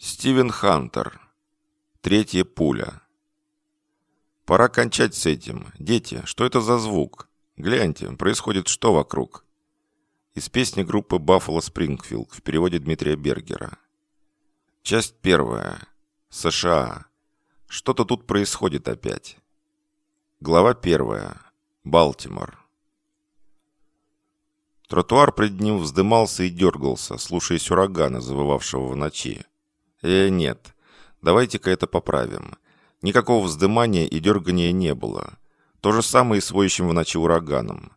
Стивен Хантер. Третья пуля. Пора кончать с этим. Дети, что это за звук? Гляньте, происходит что вокруг? Из песни группы Buffalo Springfield в переводе Дмитрия Бергера. Часть первая. США. Что-то тут происходит опять. Глава первая. Балтимор. Тротуар пред ним вздымался и дергался, слушаясь урагана, завывавшего в ночи. Э, нет. Давайте-ка это поправим. Никакого вздымания и дергания не было. То же самое и с воющим в ночи ураганом.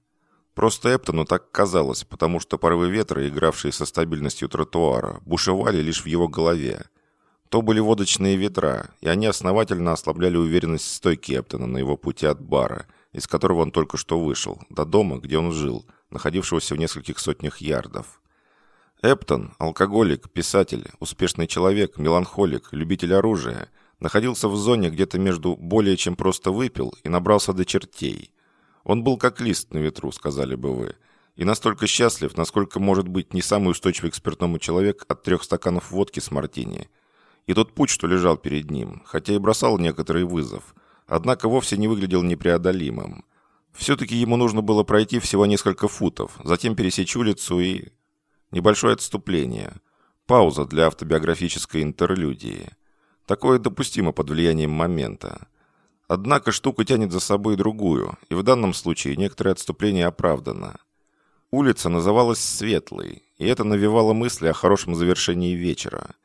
Просто Эптону так казалось, потому что порывы ветра, игравшие со стабильностью тротуара, бушевали лишь в его голове. То были водочные ветра, и они основательно ослабляли уверенность стойки Эптона на его пути от бара, из которого он только что вышел, до дома, где он жил, находившегося в нескольких сотнях ярдов. Эптон, алкоголик, писатель, успешный человек, меланхолик, любитель оружия, находился в зоне где-то между более чем просто выпил и набрался до чертей. Он был как лист на ветру, сказали бы вы, и настолько счастлив, насколько может быть не самый устойчивый к спиртному человек от трех стаканов водки с мартини. И тот путь, что лежал перед ним, хотя и бросал некоторый вызов, однако вовсе не выглядел непреодолимым. Все-таки ему нужно было пройти всего несколько футов, затем пересечь улицу и... Небольшое отступление. Пауза для автобиографической интерлюдии. Такое допустимо под влиянием момента. Однако штука тянет за собой другую, и в данном случае некоторое отступление оправдано. Улица называлась Светлой, и это навевало мысли о хорошем завершении вечера.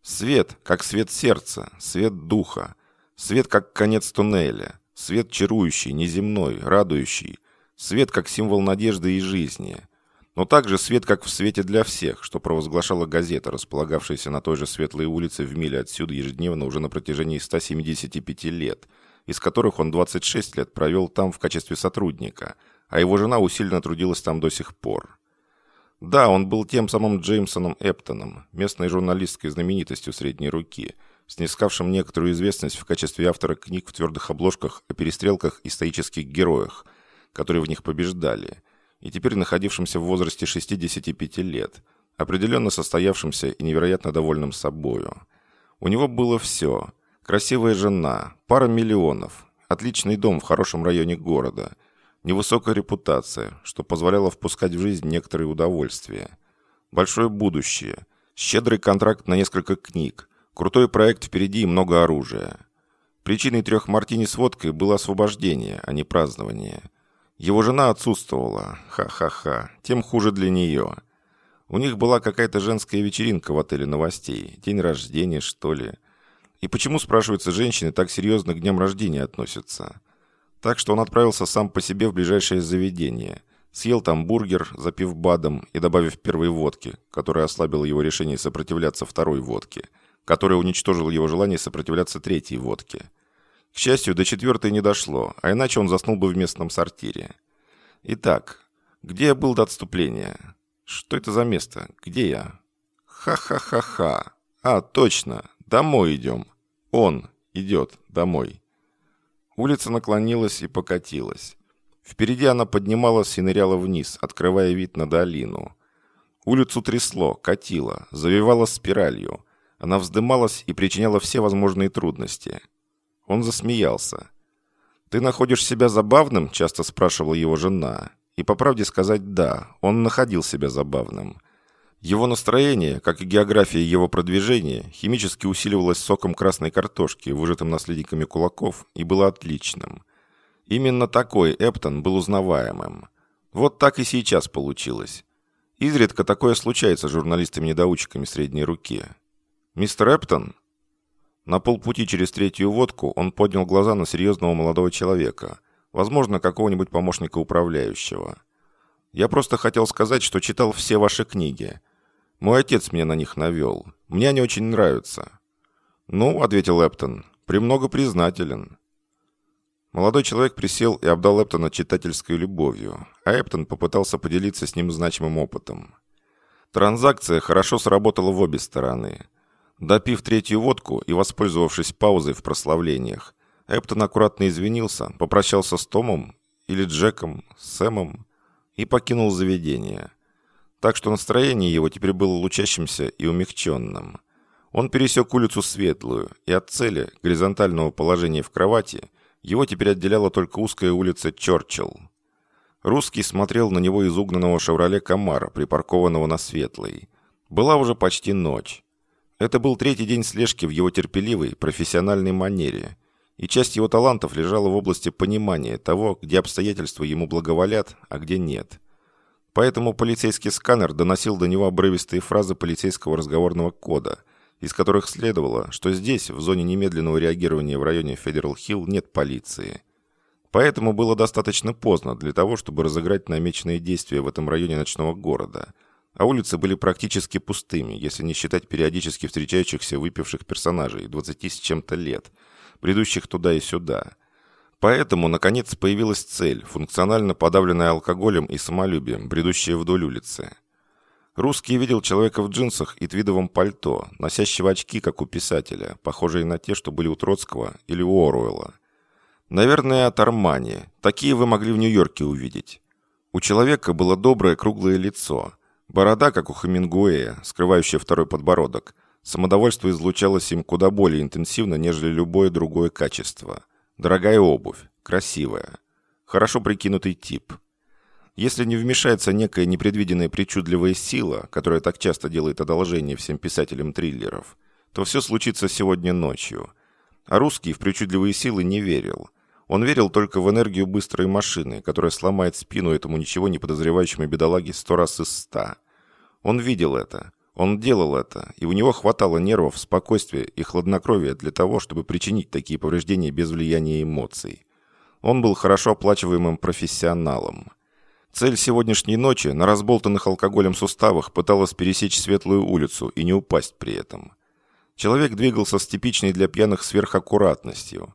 Свет, как свет сердца, свет духа, свет, как конец туннеля, свет чарующий, неземной, радующий, свет, как символ надежды и жизни – но также свет как в свете для всех, что провозглашала газета, располагавшаяся на той же светлой улице в миле отсюда ежедневно уже на протяжении 175 лет, из которых он 26 лет провел там в качестве сотрудника, а его жена усиленно трудилась там до сих пор. Да, он был тем самым Джеймсоном Эптоном, местной журналистской знаменитостью средней руки, снискавшим некоторую известность в качестве автора книг в твердых обложках о перестрелках и стоических героях, которые в них побеждали – и теперь находившимся в возрасте 65 лет, определенно состоявшимся и невероятно довольным собою. У него было все. Красивая жена, пара миллионов, отличный дом в хорошем районе города, невысокая репутация, что позволяло впускать в жизнь некоторые удовольствия, большое будущее, щедрый контракт на несколько книг, крутой проект впереди и много оружия. Причиной трех мартини с водкой было освобождение, а не празднование – его жена отсутствовала. Ха-ха-ха. Тем хуже для нее. У них была какая-то женская вечеринка в отеле новостей. День рождения, что ли. И почему, спрашивается, женщины так серьезно к дням рождения относятся? Так что он отправился сам по себе в ближайшее заведение. Съел там бургер, запив бадом и добавив первой водки, которая ослабила его решение сопротивляться второй водке, которая уничтожила его желание сопротивляться третьей водке. К счастью, до четвертой не дошло, а иначе он заснул бы в местном сортире. Итак, где я был до отступления? Что это за место? Где я? Ха-ха-ха-ха. А, точно. Домой идем. Он идет домой. Улица наклонилась и покатилась. Впереди она поднималась и ныряла вниз, открывая вид на долину. Улицу трясло, катило, завивало спиралью. Она вздымалась и причиняла все возможные трудности – он засмеялся. «Ты находишь себя забавным?» – часто спрашивала его жена. И по правде сказать «да», он находил себя забавным. Его настроение, как и география его продвижения, химически усиливалось соком красной картошки, выжатым наследниками кулаков, и было отличным. Именно такой Эптон был узнаваемым. Вот так и сейчас получилось. Изредка такое случается журналистами-недоучками средней руки. «Мистер Эптон?» На полпути через третью водку он поднял глаза на серьезного молодого человека, возможно, какого-нибудь помощника управляющего. «Я просто хотел сказать, что читал все ваши книги. Мой отец меня на них навел. Мне они очень нравятся». «Ну», — ответил Эптон, — «премного признателен». Молодой человек присел и обдал Эптона читательской любовью, а Эптон попытался поделиться с ним значимым опытом. Транзакция хорошо сработала в обе стороны. Допив третью водку и воспользовавшись паузой в прославлениях, Эптон аккуратно извинился, попрощался с Томом или Джеком, Сэмом и покинул заведение. Так что настроение его теперь было лучащимся и умягченным. Он пересек улицу Светлую, и от цели, горизонтального положения в кровати, его теперь отделяла только узкая улица Чорчилл. Русский смотрел на него из угнанного «Шевроле Камара», припаркованного на Светлой. Была уже почти ночь. Это был третий день слежки в его терпеливой, профессиональной манере, и часть его талантов лежала в области понимания того, где обстоятельства ему благоволят, а где нет. Поэтому полицейский сканер доносил до него обрывистые фразы полицейского разговорного кода – из которых следовало, что здесь, в зоне немедленного реагирования в районе Федерал-Хилл, нет полиции. Поэтому было достаточно поздно для того, чтобы разыграть намеченные действия в этом районе ночного города. А улицы были практически пустыми, если не считать периодически встречающихся выпивших персонажей 20 с чем-то лет, бредущих туда и сюда. Поэтому, наконец, появилась цель, функционально подавленная алкоголем и самолюбием, бредущая вдоль улицы. Русский видел человека в джинсах и твидовом пальто, носящего очки, как у писателя, похожие на те, что были у Троцкого или у Оруэлла. Наверное, от Армани. Такие вы могли в Нью-Йорке увидеть. У человека было доброе круглое лицо. Борода, как у Хемингуэя, скрывающая второй подбородок. Самодовольство излучалось им куда более интенсивно, нежели любое другое качество. Дорогая обувь. Красивая. Хорошо прикинутый тип. Если не вмешается некая непредвиденная причудливая сила, которая так часто делает одолжение всем писателям триллеров, то все случится сегодня ночью. А русский в причудливые силы не верил. Он верил только в энергию быстрой машины, которая сломает спину этому ничего не подозревающему бедолаге сто раз из ста. Он видел это. Он делал это, и у него хватало нервов, спокойствия и хладнокровия для того, чтобы причинить такие повреждения без влияния эмоций. Он был хорошо оплачиваемым профессионалом. Цель сегодняшней ночи на разболтанных алкоголем суставах пыталась пересечь светлую улицу и не упасть при этом. Человек двигался с типичной для пьяных сверхаккуратностью.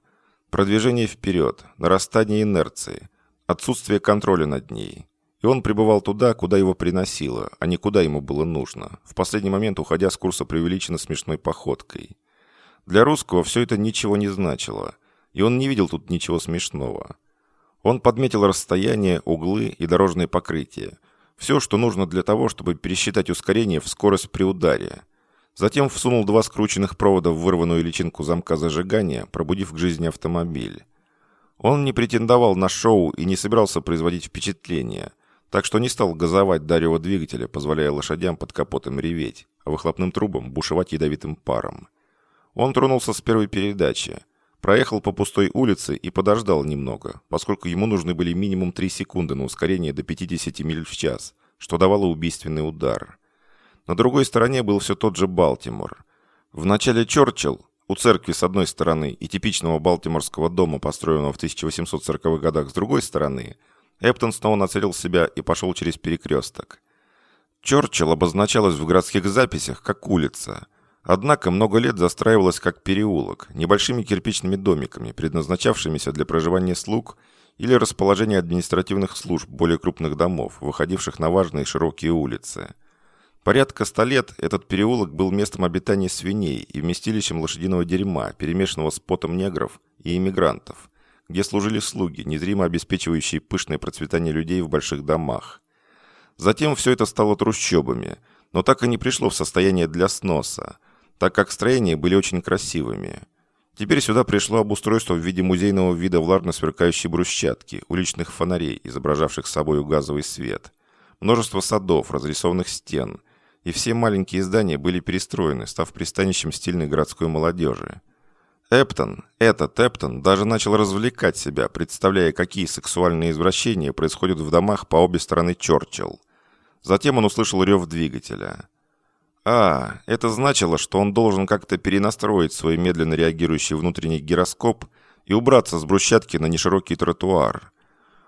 Продвижение вперед, нарастание инерции, отсутствие контроля над ней. И он пребывал туда, куда его приносило, а не куда ему было нужно, в последний момент уходя с курса преувеличенно смешной походкой. Для русского все это ничего не значило, и он не видел тут ничего смешного. Он подметил расстояние, углы и дорожное покрытие. Все, что нужно для того, чтобы пересчитать ускорение в скорость при ударе. Затем всунул два скрученных провода в вырванную личинку замка зажигания, пробудив к жизни автомобиль. Он не претендовал на шоу и не собирался производить впечатление, так что не стал газовать Дарьего двигателя, позволяя лошадям под капотом реветь, а выхлопным трубам бушевать ядовитым паром. Он тронулся с первой передачи, Проехал по пустой улице и подождал немного, поскольку ему нужны были минимум 3 секунды на ускорение до 50 миль в час, что давало убийственный удар. На другой стороне был все тот же Балтимор. В начале Чорчилл, у церкви с одной стороны и типичного балтиморского дома, построенного в 1840-х годах с другой стороны, Эптон снова нацелил себя и пошел через перекресток. Чорчилл обозначалась в городских записях как улица – Однако много лет застраивалась как переулок, небольшими кирпичными домиками, предназначавшимися для проживания слуг или расположения административных служб более крупных домов, выходивших на важные широкие улицы. Порядка ста лет этот переулок был местом обитания свиней и вместилищем лошадиного дерьма, перемешанного с потом негров и иммигрантов, где служили слуги, незримо обеспечивающие пышное процветание людей в больших домах. Затем все это стало трущобами, но так и не пришло в состояние для сноса – так как строения были очень красивыми. Теперь сюда пришло обустройство в виде музейного вида влажно сверкающей брусчатки, уличных фонарей, изображавших собой газовый свет, множество садов, разрисованных стен, и все маленькие здания были перестроены, став пристанищем стильной городской молодежи. Эптон, этот Эптон, даже начал развлекать себя, представляя, какие сексуальные извращения происходят в домах по обе стороны Чорчилл. Затем он услышал рев двигателя. А, это значило, что он должен как-то перенастроить свой медленно реагирующий внутренний гироскоп и убраться с брусчатки на неширокий тротуар.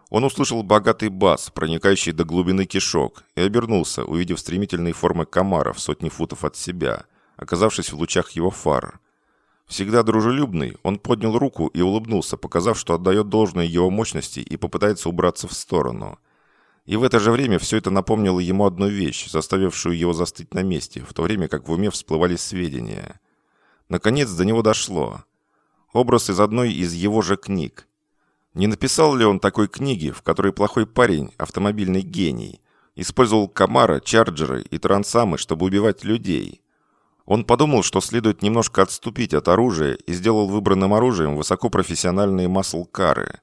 Он услышал богатый бас, проникающий до глубины кишок, и обернулся, увидев стремительные формы комара в сотни футов от себя, оказавшись в лучах его фар. Всегда дружелюбный, он поднял руку и улыбнулся, показав, что отдает должное его мощности и попытается убраться в сторону – и в это же время все это напомнило ему одну вещь, заставившую его застыть на месте, в то время как в уме всплывали сведения. Наконец до него дошло. Образ из одной из его же книг. Не написал ли он такой книги, в которой плохой парень, автомобильный гений, использовал Камара, Чарджеры и Трансамы, чтобы убивать людей? Он подумал, что следует немножко отступить от оружия и сделал выбранным оружием высокопрофессиональные масл-кары.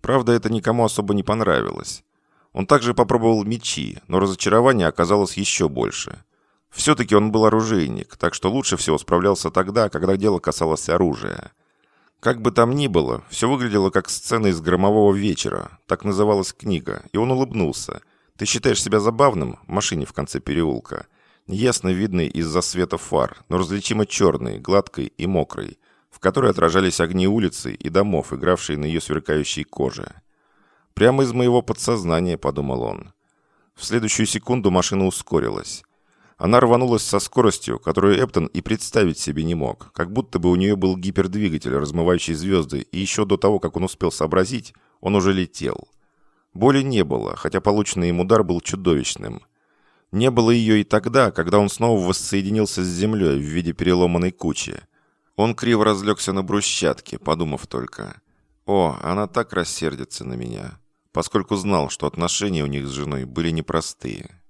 Правда, это никому особо не понравилось. Он также попробовал мечи, но разочарование оказалось еще больше. Все-таки он был оружейник, так что лучше всего справлялся тогда, когда дело касалось оружия. Как бы там ни было, все выглядело как сцена из «Громового вечера», так называлась книга, и он улыбнулся. «Ты считаешь себя забавным?» в машине в конце переулка – неясно видный из-за света фар, но различимо черный, гладкой и мокрый, в которой отражались огни улицы и домов, игравшие на ее сверкающей коже. «Прямо из моего подсознания», — подумал он. В следующую секунду машина ускорилась. Она рванулась со скоростью, которую Эптон и представить себе не мог, как будто бы у нее был гипердвигатель, размывающий звезды, и еще до того, как он успел сообразить, он уже летел. Боли не было, хотя полученный им удар был чудовищным — не было ее и тогда, когда он снова воссоединился с землей в виде переломанной кучи. Он криво разлегся на брусчатке, подумав только. «О, она так рассердится на меня», поскольку знал, что отношения у них с женой были непростые.